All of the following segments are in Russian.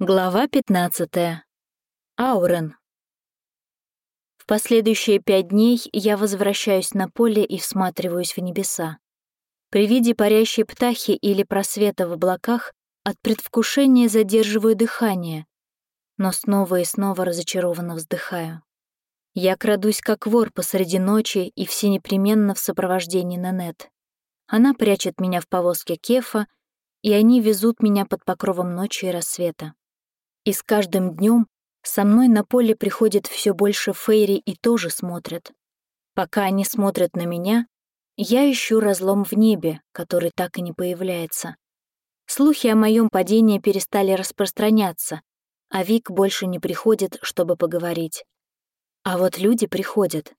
Глава 15. Аурен. В последующие пять дней я возвращаюсь на поле и всматриваюсь в небеса. При виде парящей птахи или просвета в облаках от предвкушения задерживаю дыхание, но снова и снова разочарованно вздыхаю. Я крадусь как вор посреди ночи и все непременно в сопровождении Нанет. Она прячет меня в повозке Кефа, и они везут меня под покровом ночи и рассвета. И с каждым днем со мной на поле приходит все больше Фейри и тоже смотрят. Пока они смотрят на меня, я ищу разлом в небе, который так и не появляется. Слухи о моем падении перестали распространяться, а Вик больше не приходит, чтобы поговорить. А вот люди приходят.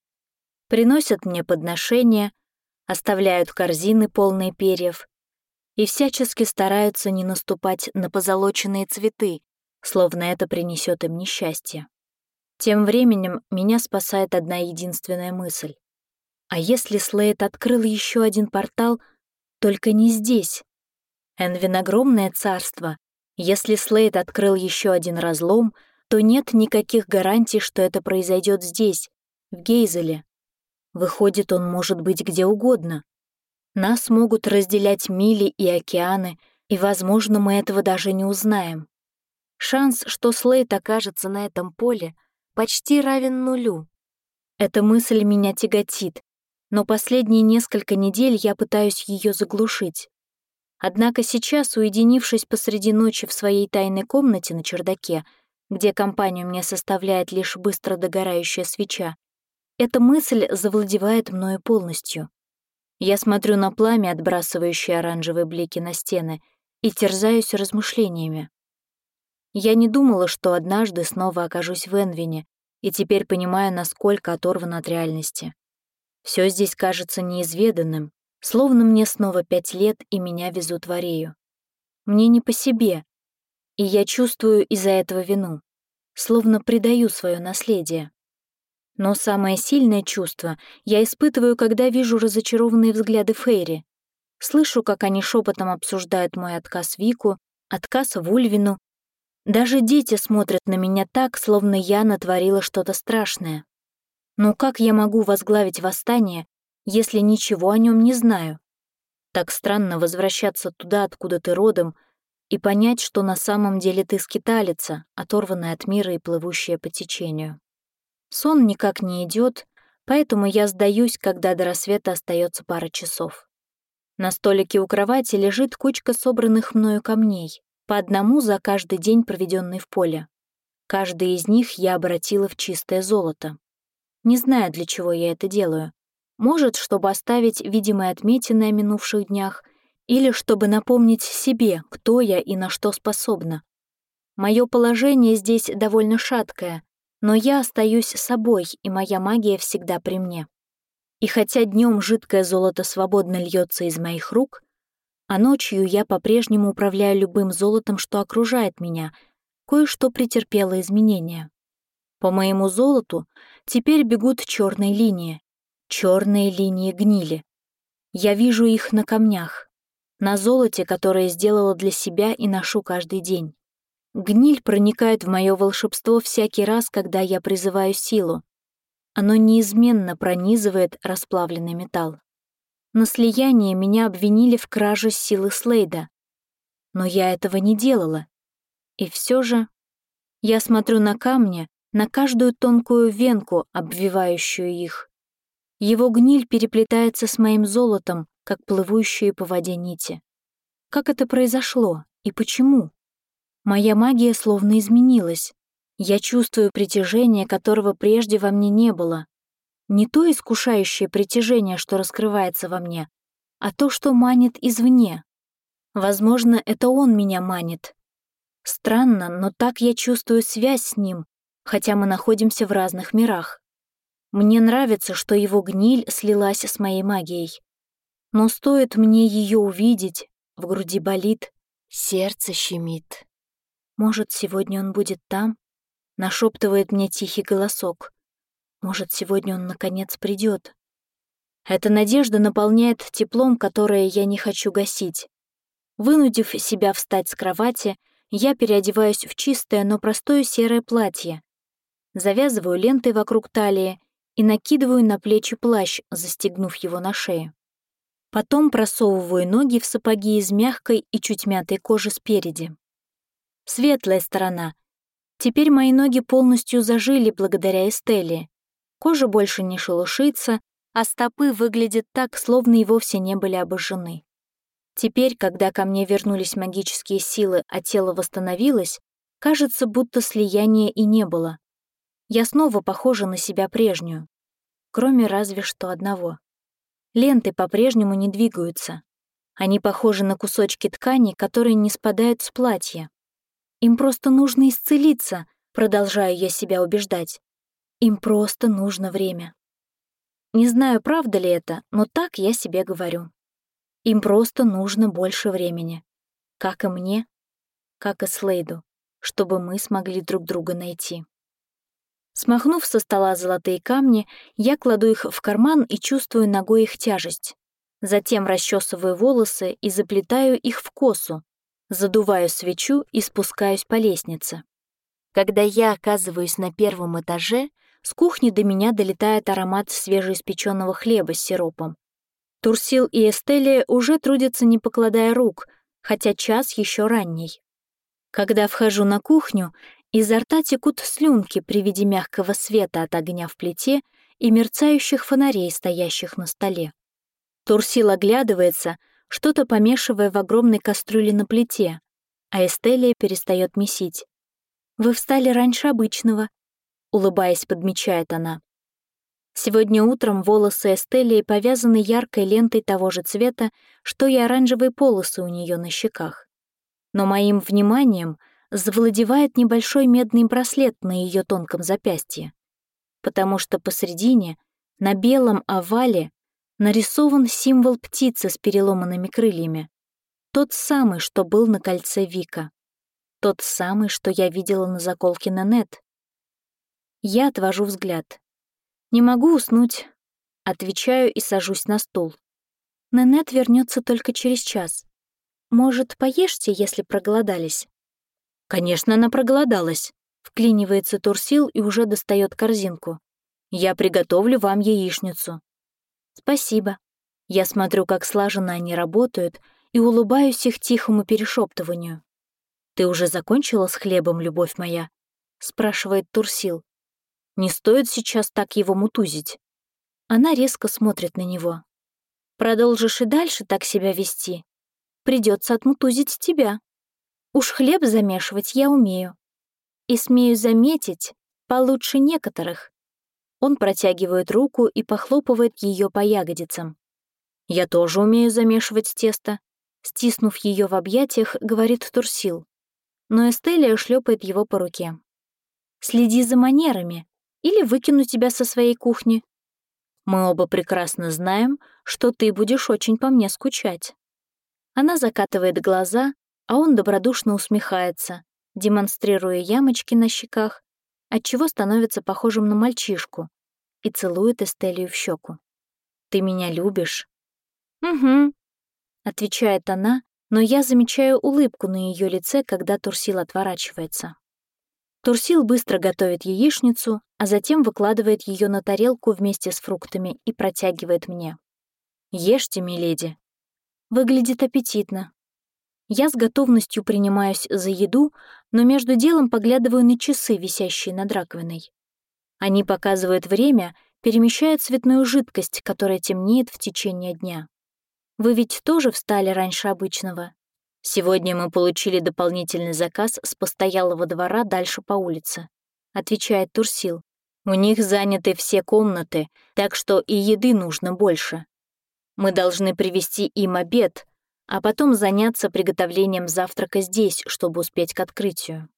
Приносят мне подношения, оставляют корзины, полные перьев, и всячески стараются не наступать на позолоченные цветы, словно это принесет им несчастье. Тем временем меня спасает одна единственная мысль. А если Слейд открыл еще один портал, только не здесь? Энвин — огромное царство. Если Слейд открыл еще один разлом, то нет никаких гарантий, что это произойдет здесь, в Гейзеле. Выходит, он может быть где угодно. Нас могут разделять мили и океаны, и, возможно, мы этого даже не узнаем. Шанс, что Слейд окажется на этом поле, почти равен нулю. Эта мысль меня тяготит, но последние несколько недель я пытаюсь ее заглушить. Однако сейчас, уединившись посреди ночи в своей тайной комнате на чердаке, где компанию мне составляет лишь быстро догорающая свеча, эта мысль завладевает мною полностью. Я смотрю на пламя, отбрасывающее оранжевые блики на стены, и терзаюсь размышлениями. Я не думала, что однажды снова окажусь в Энвине, и теперь понимаю, насколько оторван от реальности. Все здесь кажется неизведанным, словно мне снова пять лет, и меня везут в Арею. Мне не по себе, и я чувствую из-за этого вину, словно предаю свое наследие. Но самое сильное чувство я испытываю, когда вижу разочарованные взгляды Фейри. Слышу, как они шепотом обсуждают мой отказ Вику, отказ Вульвину даже дети смотрят на меня так, словно я натворила что-то страшное. Но как я могу возглавить восстание, если ничего о нем не знаю? Так странно возвращаться туда, откуда ты родом, и понять, что на самом деле ты скиталица, оторванная от мира и плывущая по течению. Сон никак не идет, поэтому я сдаюсь, когда до рассвета остается пара часов. На столике у кровати лежит кучка собранных мною камней по одному за каждый день, проведенный в поле. Каждый из них я обратила в чистое золото. Не знаю, для чего я это делаю. Может, чтобы оставить видимые отметины о минувших днях, или чтобы напомнить себе, кто я и на что способна. Мое положение здесь довольно шаткое, но я остаюсь собой, и моя магия всегда при мне. И хотя днем жидкое золото свободно льется из моих рук, а ночью я по-прежнему управляю любым золотом, что окружает меня, кое-что претерпело изменения. По моему золоту теперь бегут черные линии, черные линии гнили. Я вижу их на камнях, на золоте, которое сделала для себя и ношу каждый день. Гниль проникает в мое волшебство всякий раз, когда я призываю силу. Оно неизменно пронизывает расплавленный металл. На слияние меня обвинили в краже силы Слейда. Но я этого не делала. И все же я смотрю на камни, на каждую тонкую венку, обвивающую их. Его гниль переплетается с моим золотом, как плывущие по воде нити. Как это произошло и почему? Моя магия словно изменилась. Я чувствую притяжение, которого прежде во мне не было. Не то искушающее притяжение, что раскрывается во мне, а то, что манит извне. Возможно, это он меня манит. Странно, но так я чувствую связь с ним, хотя мы находимся в разных мирах. Мне нравится, что его гниль слилась с моей магией. Но стоит мне ее увидеть, в груди болит, сердце щемит. Может, сегодня он будет там? Нашептывает мне тихий голосок. Может, сегодня он наконец придет. Эта надежда наполняет теплом, которое я не хочу гасить. Вынудив себя встать с кровати, я переодеваюсь в чистое, но простое серое платье, завязываю лентой вокруг талии и накидываю на плечи плащ, застегнув его на шею. Потом просовываю ноги в сапоги из мягкой и чуть мятой кожи спереди. Светлая сторона. Теперь мои ноги полностью зажили благодаря Эстелле. Кожа больше не шелушится, а стопы выглядят так, словно и вовсе не были обожжены. Теперь, когда ко мне вернулись магические силы, а тело восстановилось, кажется, будто слияния и не было. Я снова похожа на себя прежнюю, кроме разве что одного. Ленты по-прежнему не двигаются. Они похожи на кусочки ткани, которые не спадают с платья. Им просто нужно исцелиться, продолжаю я себя убеждать. Им просто нужно время. Не знаю, правда ли это, но так я себе говорю. Им просто нужно больше времени. Как и мне, как и Слейду, чтобы мы смогли друг друга найти. Смахнув со стола золотые камни, я кладу их в карман и чувствую ногой их тяжесть. Затем расчесываю волосы и заплетаю их в косу, задуваю свечу и спускаюсь по лестнице. Когда я оказываюсь на первом этаже, с кухни до меня долетает аромат свежеиспеченного хлеба с сиропом. Турсил и Эстелия уже трудятся, не покладая рук, хотя час еще ранний. Когда вхожу на кухню, Изо рта текут слюнки при виде мягкого света от огня в плите и мерцающих фонарей, стоящих на столе. Турсил оглядывается, что-то помешивая в огромной кастрюле на плите, а Эстелия перестает месить. «Вы встали раньше обычного», — улыбаясь, подмечает она. Сегодня утром волосы Эстелии повязаны яркой лентой того же цвета, что и оранжевые полосы у нее на щеках. Но моим вниманием — завладевает небольшой медный браслет на ее тонком запястье, потому что посредине, на белом овале, нарисован символ птицы с переломанными крыльями. Тот самый, что был на кольце Вика. Тот самый, что я видела на заколке Нанет. Я отвожу взгляд. Не могу уснуть. Отвечаю и сажусь на стул. Нанет вернется только через час. Может, поешьте, если проголодались? Конечно, она проголодалась. Вклинивается Турсил и уже достает корзинку. Я приготовлю вам яичницу. Спасибо. Я смотрю, как слаженно они работают, и улыбаюсь их тихому перешептыванию. «Ты уже закончила с хлебом, любовь моя?» — спрашивает Турсил. «Не стоит сейчас так его мутузить». Она резко смотрит на него. «Продолжишь и дальше так себя вести? Придется отмутузить тебя». Уж хлеб замешивать я умею. И смею заметить, получше некоторых. Он протягивает руку и похлопывает ее по ягодицам. «Я тоже умею замешивать тесто», — стиснув ее в объятиях, говорит Турсил. Но Эстелия шлепает его по руке. «Следи за манерами, или выкину тебя со своей кухни. Мы оба прекрасно знаем, что ты будешь очень по мне скучать». Она закатывает глаза, а он добродушно усмехается, демонстрируя ямочки на щеках, отчего становится похожим на мальчишку, и целует Эстелию в щеку. «Ты меня любишь?» «Угу», — отвечает она, но я замечаю улыбку на ее лице, когда Турсил отворачивается. Турсил быстро готовит яичницу, а затем выкладывает ее на тарелку вместе с фруктами и протягивает мне. «Ешьте, миледи». Выглядит аппетитно, я с готовностью принимаюсь за еду, но между делом поглядываю на часы, висящие над раковиной. Они показывают время, перемещая цветную жидкость, которая темнеет в течение дня. Вы ведь тоже встали раньше обычного? Сегодня мы получили дополнительный заказ с постоялого двора дальше по улице, отвечает Турсил. У них заняты все комнаты, так что и еды нужно больше. Мы должны привезти им обед, а потом заняться приготовлением завтрака здесь, чтобы успеть к открытию.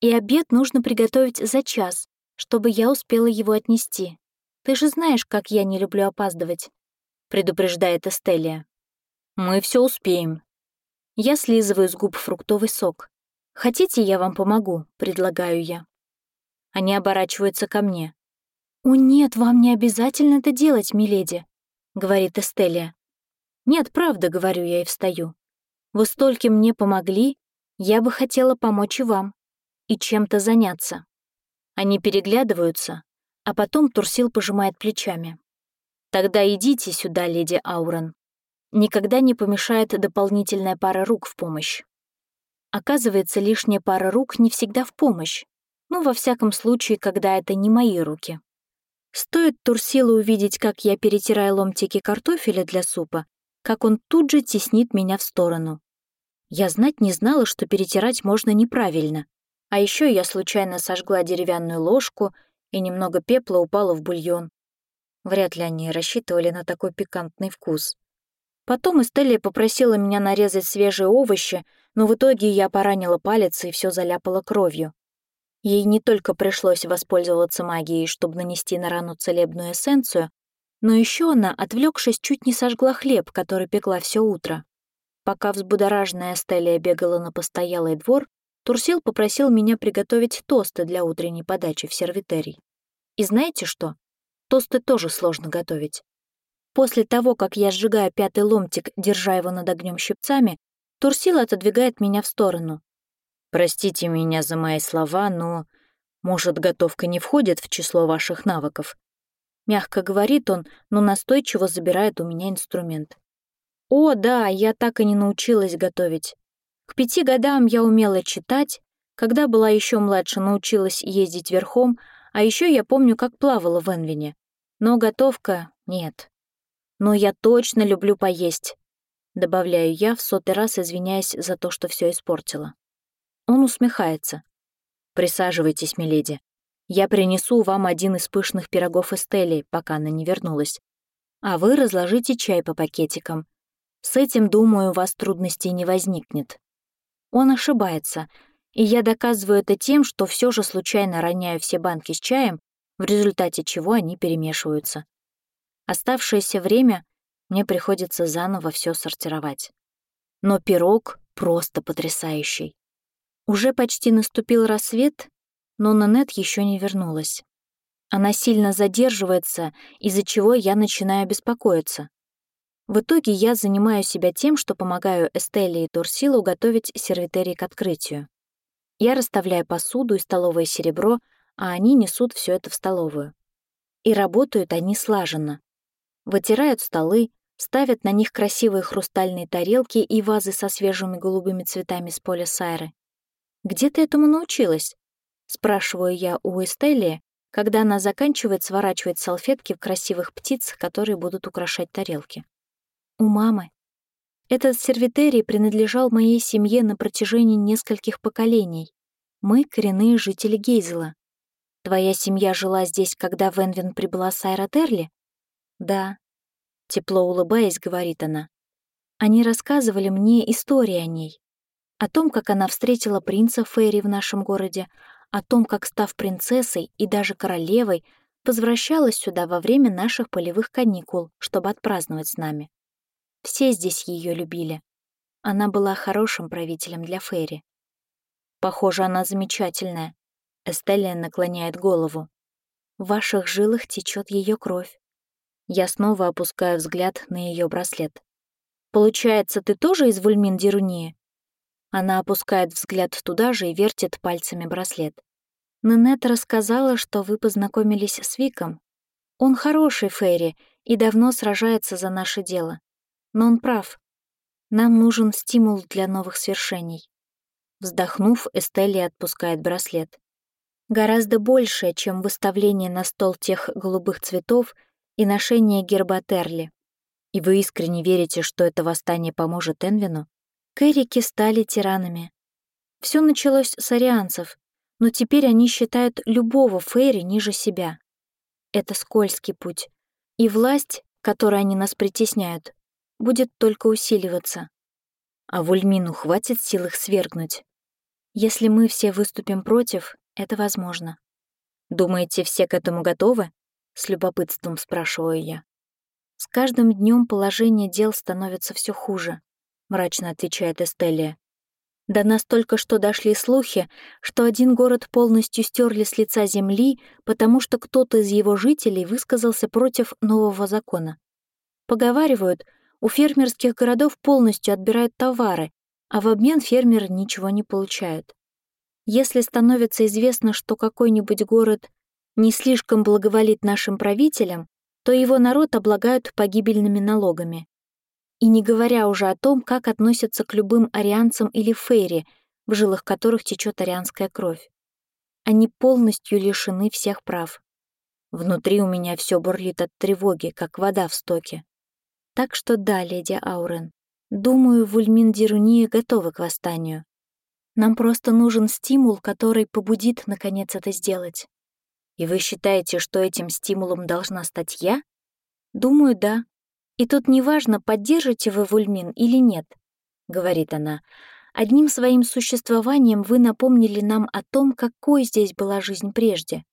И обед нужно приготовить за час, чтобы я успела его отнести. Ты же знаешь, как я не люблю опаздывать», — предупреждает Эстелия. «Мы все успеем». Я слизываю с губ фруктовый сок. «Хотите, я вам помогу?» — предлагаю я. Они оборачиваются ко мне. «О нет, вам не обязательно это делать, миледи», — говорит Эстелия. «Нет, правда», — говорю я и встаю. «Вы стольким мне помогли. Я бы хотела помочь и вам. И чем-то заняться. Они переглядываются, а потом Турсил пожимает плечами. Тогда идите сюда, леди Аурен. Никогда не помешает дополнительная пара рук в помощь. Оказывается, лишняя пара рук не всегда в помощь. Ну, во всяком случае, когда это не мои руки. Стоит Турсилу увидеть, как я перетираю ломтики картофеля для супа, как он тут же теснит меня в сторону. Я знать не знала, что перетирать можно неправильно. А еще я случайно сожгла деревянную ложку, и немного пепла упало в бульон. Вряд ли они рассчитывали на такой пикантный вкус. Потом Эстелия попросила меня нарезать свежие овощи, но в итоге я поранила палец и все заляпала кровью. Ей не только пришлось воспользоваться магией, чтобы нанести на рану целебную эссенцию, но еще она, отвлекшись, чуть не сожгла хлеб, который пекла все утро. Пока взбудораженная Стелия бегала на постоялый двор, Турсил попросил меня приготовить тосты для утренней подачи в сервитерий. И знаете что? Тосты тоже сложно готовить. После того, как я сжигаю пятый ломтик, держа его над огнем щипцами, Турсил отодвигает меня в сторону. «Простите меня за мои слова, но, может, готовка не входит в число ваших навыков?» Мягко говорит он, но настойчиво забирает у меня инструмент. «О, да, я так и не научилась готовить. К пяти годам я умела читать, когда была еще младше, научилась ездить верхом, а еще я помню, как плавала в Энвине. Но готовка — нет. Но я точно люблю поесть добавляю я, в сотый раз извиняясь за то, что все испортила. Он усмехается. «Присаживайтесь, миледи. Я принесу вам один из пышных пирогов Эстели, пока она не вернулась. А вы разложите чай по пакетикам. С этим, думаю, у вас трудностей не возникнет». Он ошибается, и я доказываю это тем, что все же случайно роняю все банки с чаем, в результате чего они перемешиваются. Оставшееся время мне приходится заново все сортировать. Но пирог просто потрясающий. Уже почти наступил рассвет, но Нанет еще не вернулась. Она сильно задерживается, из-за чего я начинаю беспокоиться. В итоге я занимаю себя тем, что помогаю Эстелле и Турсилу готовить сервитерий к открытию. Я расставляю посуду и столовое серебро, а они несут все это в столовую. И работают они слаженно. Вытирают столы, ставят на них красивые хрустальные тарелки и вазы со свежими голубыми цветами с поля Сайры. «Где ты этому научилась?» — спрашиваю я у Эстелии, когда она заканчивает сворачивать салфетки в красивых птиц, которые будут украшать тарелки. «У мамы. Этот сервитерий принадлежал моей семье на протяжении нескольких поколений. Мы — коренные жители Гейзела. Твоя семья жила здесь, когда в Энвин прибыла Сайра Терли?» «Да», Тепло улыбаясь, говорит она. Они рассказывали мне истории о ней. О том, как она встретила принца Фейри в нашем городе, о том, как, став принцессой и даже королевой, возвращалась сюда во время наших полевых каникул, чтобы отпраздновать с нами. Все здесь ее любили. Она была хорошим правителем для Фейри. Похоже, она замечательная. Эстелия наклоняет голову. В ваших жилах течет ее кровь. Я снова опускаю взгляд на ее браслет. «Получается, ты тоже из Вульмин-Дерунии?» Она опускает взгляд туда же и вертит пальцами браслет. Нанет рассказала, что вы познакомились с Виком. Он хороший Фейри и давно сражается за наше дело. Но он прав. Нам нужен стимул для новых свершений. Вздохнув, Эстелли отпускает браслет. Гораздо большее, чем выставление на стол тех голубых цветов и ношение герба Терли. И вы искренне верите, что это восстание поможет Энвину? Кэрики стали тиранами. Все началось с арианцев, но теперь они считают любого Фейри ниже себя. Это скользкий путь, и власть, которой они нас притесняют, будет только усиливаться. А Вульмину хватит сил их свергнуть. Если мы все выступим против, это возможно. Думаете, все к этому готовы? С любопытством спрашиваю я. С каждым днем положение дел становится все хуже, мрачно отвечает Эстелия. До нас только что дошли слухи, что один город полностью стерли с лица земли, потому что кто-то из его жителей высказался против нового закона. Поговаривают, у фермерских городов полностью отбирают товары, а в обмен фермеры ничего не получают. Если становится известно, что какой-нибудь город не слишком благоволит нашим правителям, то его народ облагают погибельными налогами. И не говоря уже о том, как относятся к любым арианцам или фейри, в жилах которых течет арианская кровь. Они полностью лишены всех прав. Внутри у меня все бурлит от тревоги, как вода в стоке. Так что да, леди Аурен, думаю, Вульмин Дируния готовы к восстанию. Нам просто нужен стимул, который побудит, наконец, это сделать. И вы считаете, что этим стимулом должна стать я? Думаю, да. И тут неважно, поддержите вы Вульмин или нет, говорит она. Одним своим существованием вы напомнили нам о том, какой здесь была жизнь прежде.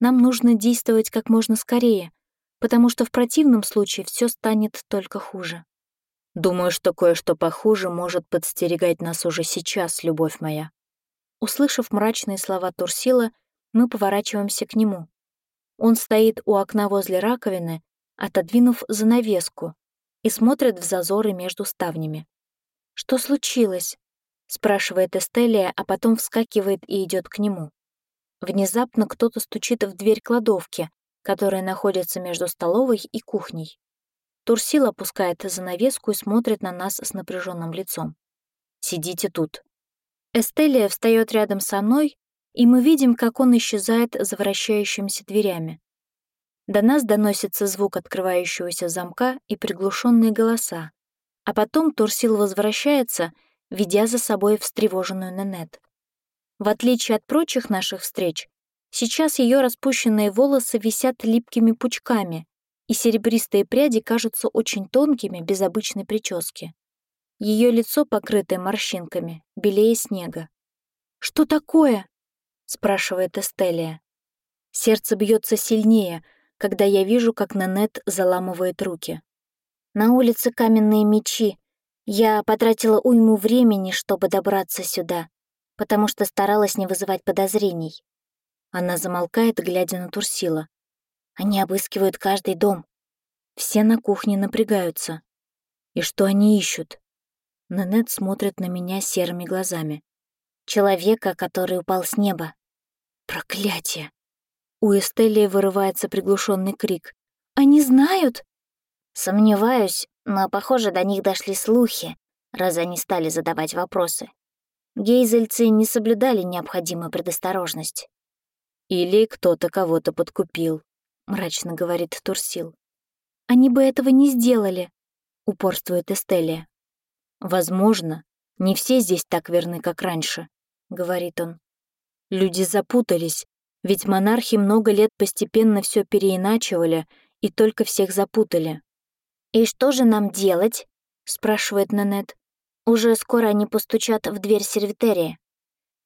Нам нужно действовать как можно скорее, потому что в противном случае все станет только хуже. Думаю, что кое-что похуже может подстерегать нас уже сейчас, любовь моя. Услышав мрачные слова Турсила, мы поворачиваемся к нему. Он стоит у окна возле раковины, отодвинув занавеску, и смотрит в зазоры между ставнями. «Что случилось?» — спрашивает Эстелия, а потом вскакивает и идет к нему. Внезапно кто-то стучит в дверь кладовки, которая находится между столовой и кухней. Турсил опускает занавеску и смотрит на нас с напряженным лицом. «Сидите тут». Эстелия встает рядом со мной и мы видим, как он исчезает за вращающимися дверями. До нас доносится звук открывающегося замка и приглушенные голоса, а потом Турсил возвращается, ведя за собой встревоженную Нанет. В отличие от прочих наших встреч, сейчас ее распущенные волосы висят липкими пучками, и серебристые пряди кажутся очень тонкими без обычной прически. Ее лицо, покрытое морщинками, белее снега. «Что такое?» — спрашивает Эстелия. Сердце бьется сильнее, когда я вижу, как Нанет заламывает руки. На улице каменные мечи. Я потратила уйму времени, чтобы добраться сюда, потому что старалась не вызывать подозрений. Она замолкает, глядя на Турсила. Они обыскивают каждый дом. Все на кухне напрягаются. И что они ищут? Нанет смотрит на меня серыми глазами. Человека, который упал с неба. Проклятие! У Эстелии вырывается приглушенный крик. «Они знают?» Сомневаюсь, но, похоже, до них дошли слухи, раз они стали задавать вопросы. Гейзельцы не соблюдали необходимую предосторожность. «Или кто-то кого-то подкупил», — мрачно говорит Турсил. «Они бы этого не сделали», — упорствует Эстелия. «Возможно, не все здесь так верны, как раньше», — говорит он. Люди запутались, ведь монархи много лет постепенно все переиначивали и только всех запутали. «И что же нам делать?» — спрашивает Нанет. «Уже скоро они постучат в дверь сервитерии».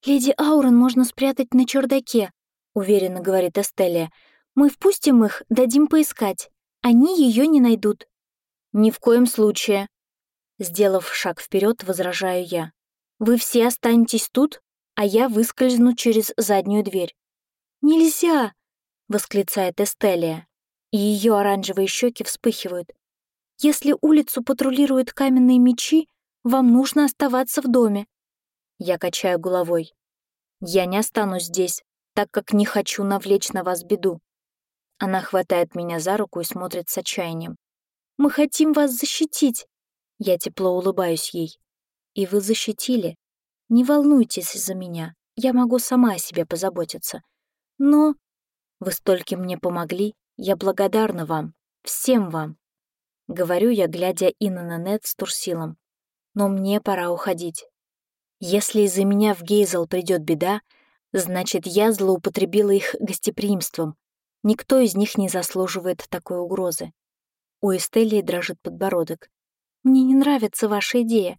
«Леди Аурен можно спрятать на чердаке», — уверенно говорит Эстелия. «Мы впустим их, дадим поискать. Они ее не найдут». «Ни в коем случае», — сделав шаг вперед, возражаю я. «Вы все останетесь тут, а я выскользну через заднюю дверь. «Нельзя!» — восклицает Эстелия, и ее оранжевые щеки вспыхивают. «Если улицу патрулируют каменные мечи, вам нужно оставаться в доме». Я качаю головой. «Я не останусь здесь, так как не хочу навлечь на вас беду». Она хватает меня за руку и смотрит с отчаянием. «Мы хотим вас защитить!» Я тепло улыбаюсь ей. «И вы защитили. Не волнуйтесь за меня, я могу сама о себе позаботиться. Но вы стольким мне помогли, я благодарна вам, всем вам. Говорю я, глядя и на Нанет с Турсилом. Но мне пора уходить. Если из-за меня в Гейзел придет беда, значит, я злоупотребила их гостеприимством. Никто из них не заслуживает такой угрозы. У Эстелии дрожит подбородок. «Мне не нравится ваша идея.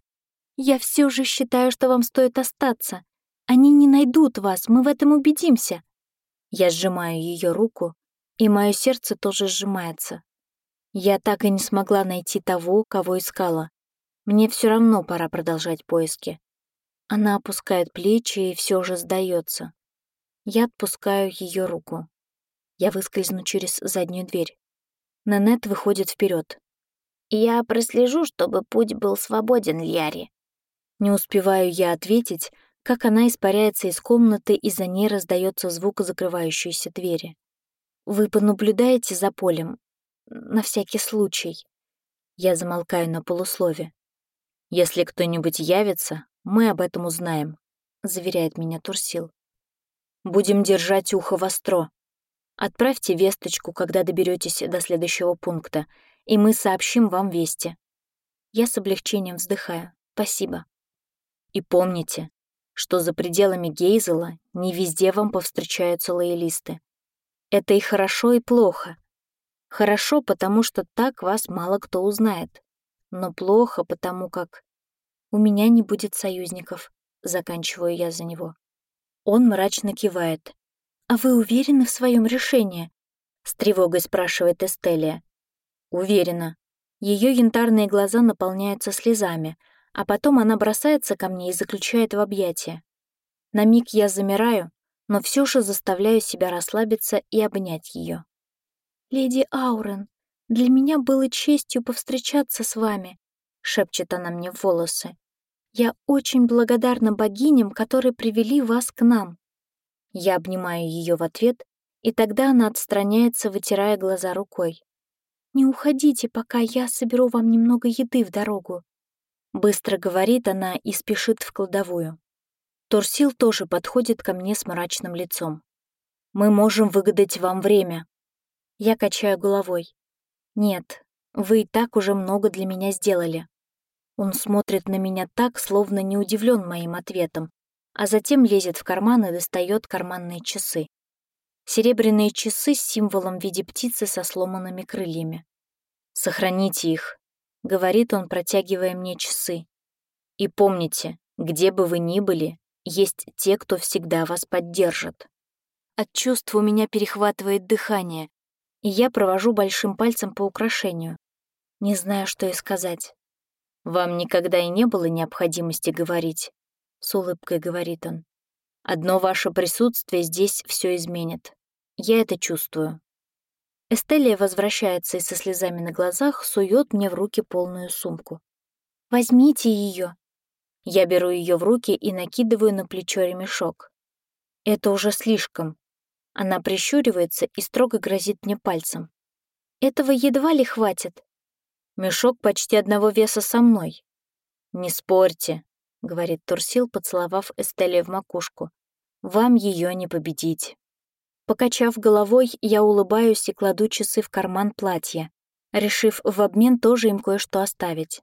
Я все же считаю, что вам стоит остаться. Они не найдут вас, мы в этом убедимся. Я сжимаю ее руку, и мое сердце тоже сжимается. Я так и не смогла найти того, кого искала. Мне все равно пора продолжать поиски. Она опускает плечи и все же сдается. Я отпускаю ее руку. Я выскользну через заднюю дверь. Нанет выходит вперед. «Я прослежу, чтобы путь был свободен, Льяри», Не успеваю я ответить, как она испаряется из комнаты, и за ней раздается звук закрывающейся двери. «Вы понаблюдаете за полем? На всякий случай». Я замолкаю на полуслове. «Если кто-нибудь явится, мы об этом узнаем», — заверяет меня Турсил. «Будем держать ухо востро. Отправьте весточку, когда доберетесь до следующего пункта, и мы сообщим вам вести». Я с облегчением вздыхаю. «Спасибо». И помните, что за пределами Гейзела не везде вам повстречаются лоялисты. Это и хорошо, и плохо. Хорошо, потому что так вас мало кто узнает. Но плохо, потому как у меня не будет союзников, заканчиваю я за него. Он мрачно кивает. «А вы уверены в своем решении?» С тревогой спрашивает Эстелия. «Уверена». Ее янтарные глаза наполняются слезами — а потом она бросается ко мне и заключает в объятия. На миг я замираю, но все же заставляю себя расслабиться и обнять ее. «Леди Аурен, для меня было честью повстречаться с вами», — шепчет она мне в волосы. «Я очень благодарна богиням, которые привели вас к нам». Я обнимаю ее в ответ, и тогда она отстраняется, вытирая глаза рукой. «Не уходите, пока я соберу вам немного еды в дорогу. Быстро говорит она и спешит в кладовую. Торсил тоже подходит ко мне с мрачным лицом. «Мы можем выгадать вам время». Я качаю головой. «Нет, вы и так уже много для меня сделали». Он смотрит на меня так, словно не удивлен моим ответом, а затем лезет в карман и достает карманные часы. Серебряные часы с символом в виде птицы со сломанными крыльями. «Сохраните их», — говорит он, протягивая мне часы. «И помните, где бы вы ни были, есть те, кто всегда вас поддержит». От чувств у меня перехватывает дыхание, и я провожу большим пальцем по украшению. Не знаю, что и сказать. «Вам никогда и не было необходимости говорить», — с улыбкой говорит он. «Одно ваше присутствие здесь все изменит. Я это чувствую». Эстелия возвращается и со слезами на глазах сует мне в руки полную сумку. «Возьмите ее. Я беру ее в руки и накидываю на плечо ремешок. Это уже слишком. Она прищуривается и строго грозит мне пальцем. Этого едва ли хватит. Мешок почти одного веса со мной. «Не спорьте», — говорит Турсил, поцеловав Эстелию в макушку. «Вам ее не победить». Покачав головой, я улыбаюсь и кладу часы в карман платья, решив в обмен тоже им кое-что оставить.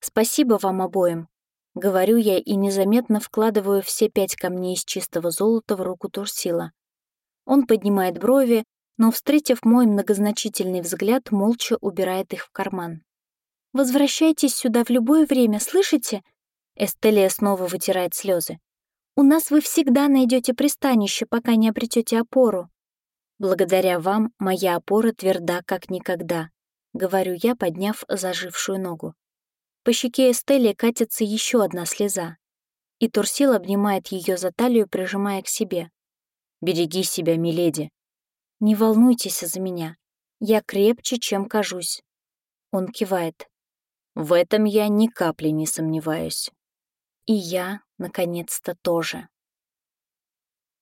«Спасибо вам обоим», — говорю я и незаметно вкладываю все пять камней из чистого золота в руку Турсила. Он поднимает брови, но, встретив мой многозначительный взгляд, молча убирает их в карман. «Возвращайтесь сюда в любое время, слышите?» Эстелия снова вытирает слезы. У нас вы всегда найдете пристанище, пока не обретете опору. Благодаря вам моя опора тверда, как никогда, говорю я, подняв зажившую ногу. По щеке Эстели катится еще одна слеза, и Турсил обнимает ее за талию, прижимая к себе. «Береги себя, миледи!» «Не волнуйтесь за меня. Я крепче, чем кажусь». Он кивает. «В этом я ни капли не сомневаюсь». И я, наконец-то, тоже.